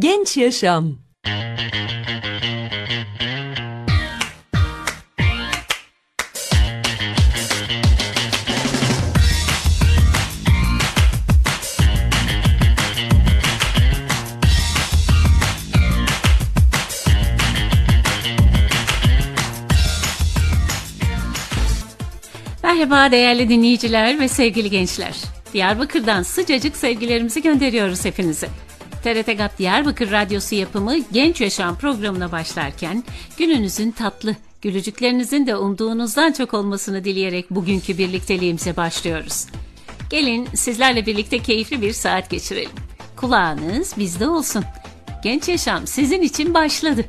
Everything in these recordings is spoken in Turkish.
Genç Yaşam Merhaba değerli dinleyiciler ve sevgili gençler. Diyarbakır'dan sıcacık sevgilerimizi gönderiyoruz hepinize. TRT GAP Diyarbakır Radyosu yapımı Genç Yaşam programına başlarken gününüzün tatlı, gülücüklerinizin de umduğunuzdan çok olmasını dileyerek bugünkü birlikteliğimize başlıyoruz. Gelin sizlerle birlikte keyifli bir saat geçirelim. Kulağınız bizde olsun. Genç Yaşam sizin için başladı.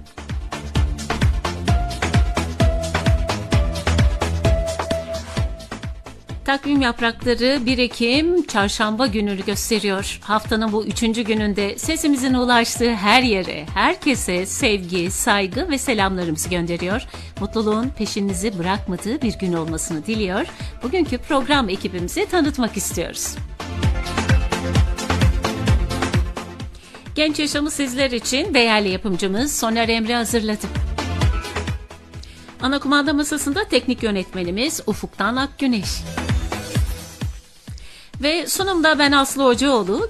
Takvim yaprakları 1 Ekim çarşamba gününü gösteriyor. Haftanın bu üçüncü gününde sesimizin ulaştığı her yere, herkese sevgi, saygı ve selamlarımızı gönderiyor. Mutluluğun peşinizi bırakmadığı bir gün olmasını diliyor. Bugünkü program ekibimizi tanıtmak istiyoruz. Genç Yaşamı sizler için değerli yapımcımız Soner Emre hazırladı. Ana kumanda masasında teknik yönetmenimiz Ufuk'tan Akgüneş. Ve sunumda ben Aslı Hocaoğlu,